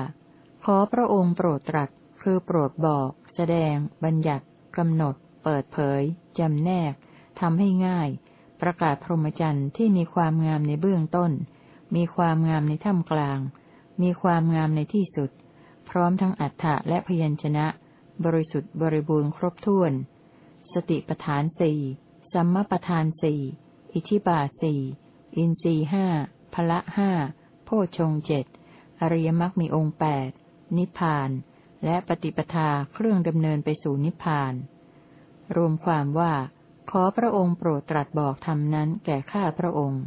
ขอพระองค์โปรดตรัส คือโปรดบอก แสดง บัญญัติกำหนด เปิดเผยจำแนกทำให้ง่าย ประกาศพรหมจรรย์ที่มีความงามในเบื้องต้น มีความงามในท่ามกลาง มีความงามในที่สุด พร้อมทั้งอัฏฐะและพยัญชนะ บริสุทธิ์บริบูรณ์ครบถ้วน สติปทานสี่สัมมาปทานสี่อิทิบาสี่อินรีห้าพละห้าโพชงเจ็ดอริยมรรคมีองค์แปดนิพพาน และปฏิปทาเครื่องดำเนินไปสู่นิพพาน รวมความว่า ขอพระองค์โปรดตรัสบอกธรรมนั้นแก่ข้าพระองค์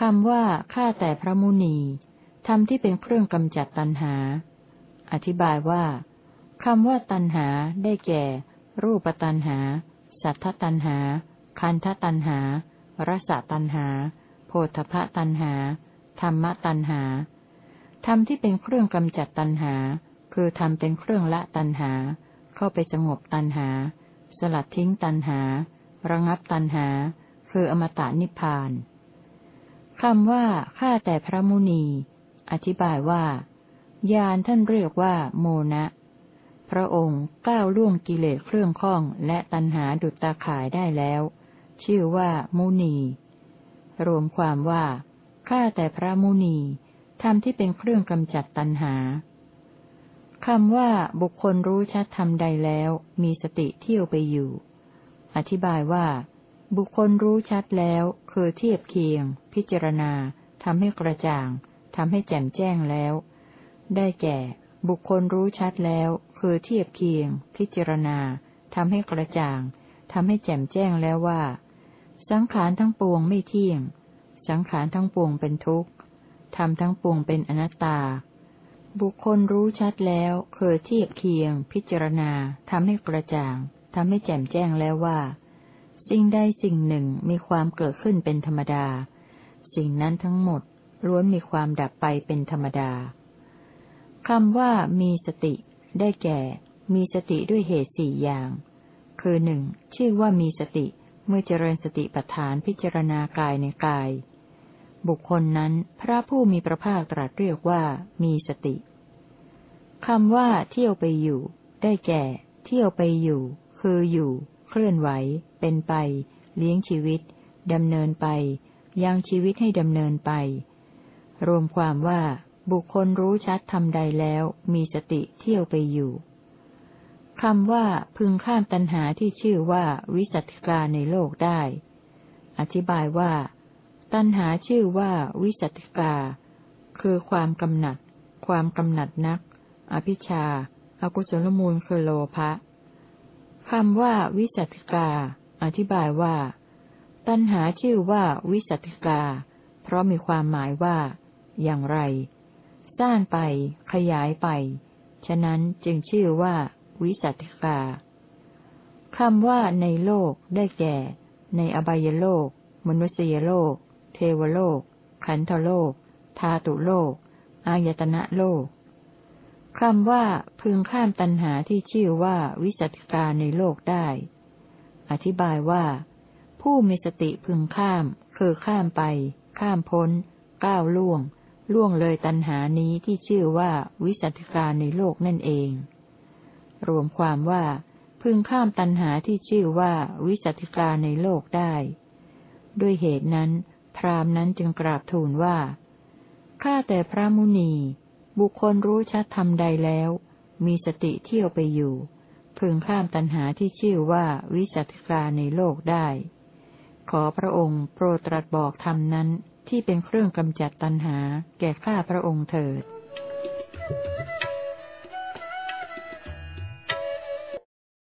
คำว่าข้าแต่พระมุนีธรรมที่เป็นเครื่องกำจัดตัณหา อธิบายว่าคำว่าตัณหาได้แก่ รูปตัณหา สัทธตัณหา คันธตัณหา รสตัณหา โพธพตัณหา ธรรมตัณหา ธรรมที่เป็นเครื่องกำจัดตัณหา คือธรรมเป็นเครื่องละตัณหา เข้าไปสงบตัณหา สลัดทิ้งตัณหา ระงับตัณหา คืออมตะนิพพานคำว่าข้าแต่พระมุนี อธิบายว่า ยานท่านเรียกว่า โมนะ พระองค์ก้าวล่วงกิเลสเครื่องข้องและตัณหาดุจตาข่ายได้แล้ว ชื่อว่ามุนี รวมความว่าข้าแต่พระมุนีธรรมที่เป็นเครื่องกำจัดตัณหา คำว่าบุคคลรู้ชัดธรรมใดแล้ว มีสติเที่ยวไปอยู่ อธิบายว่า บุคคลรู้ชัดแล้ว คือเทียบเคียง พิจารณาทำให้กระจ่างทำให้แจ่มแจ้งแล้ว ได้แก่ บุคคลรู้ชัดแล้ว คือเทียบเคียง พิจารณาทำให้กระจ่างทำให้แจ่มแจ้งแล้วว่า สังขารทั้งปวงไม่เที่ยง สังขารทั้งปวงเป็นทุกข์ทำทั้งปวงเป็นอนัตตา บุคคลรู้ชัดแล้วเคือเทียบเคียง พิจารณาทำให้กระจ่างทำให้แจ่มแจ้งแล้วว่า สิ่งใดสิ่งหนึ่งมีความเกิดขึ้นเป็นธรรมดา สิ่งนั้นทั้งหมดล้วนมีความดับไปเป็นธรรมดาคำว่ามีสติ ได้แก่ มีสติด้วยเหตุสี่อย่าง คือหนึ่งชื่อว่ามีสติเมื่อเจริญสติปัฏฐานพิจารณากายในกาย บุคคลนั้นพระผู้มีพระภาคตรัสเรียกว่ามีสติคำว่าเที่ยวไปอยู่ ได้แก่ เที่ยวไปอยู่ คืออยู่ เคลื่อนไหว เป็นไป เลี้ยงชีวิตดำเนินไป ยังชีวิตให้ดำเนินไป รวมความว่าบุคคลรู้ชัดทำใดแล้ว มีสติเที่ยวไปอยู่คำว่าพึงข้ามตัณหาที่ชื่อว่าวิสัชกาในโลกได้ อธิบายว่า ตัณหาชื่อว่าวิสัชกา คือความกำหนัด ความกำหนัดนัก อภิชาอากุศลมูลคือโลภะคำว่าวิสัติกา อธิบายว่า ตัณหาชื่อว่าวิสัติกา เพราะมีความหมายว่า อย่างไรสร้างไป ขยายไป ฉะนั้นจึงชื่อว่า วิสัติกาคำว่าในโลกได้แก่ ในอบายโลก มนุษยโลก เทวโลก ขันธโลก ธาตุโลก อายตนะโลกคำว่าพึงข้ามตัณหาที่ชื่อว่าวิสัชกาในโลกได้ อธิบายว่า ผู้มีสติพึงข้าม คือข้ามไป ข้ามพ้น ก้าวล่วง ล่วงเลยตัณหานี้ที่ชื่อว่าวิสัชกาในโลกนั่นเอง รวมความว่า พึงข้ามตัณหาที่ชื่อว่าวิสัชกาในโลกได้ ด้วยเหตุนั้น พราหมณ์นั้นจึงกราบทูลว่า ข้าแต่พระมุนี บุคคลรู้ชัดธรรมใดแล้ว มีสติเที่ยวไปอยู่ พึงข้ามตัณหาที่ชื่อว่าวิสัชกาในโลกได้ ขอพระองค์โปรดตรัสบอกธรรมนั้นที่เป็นเครื่องกำจัดตัณหาแก่ข้าพระองค์เถิด Thank you.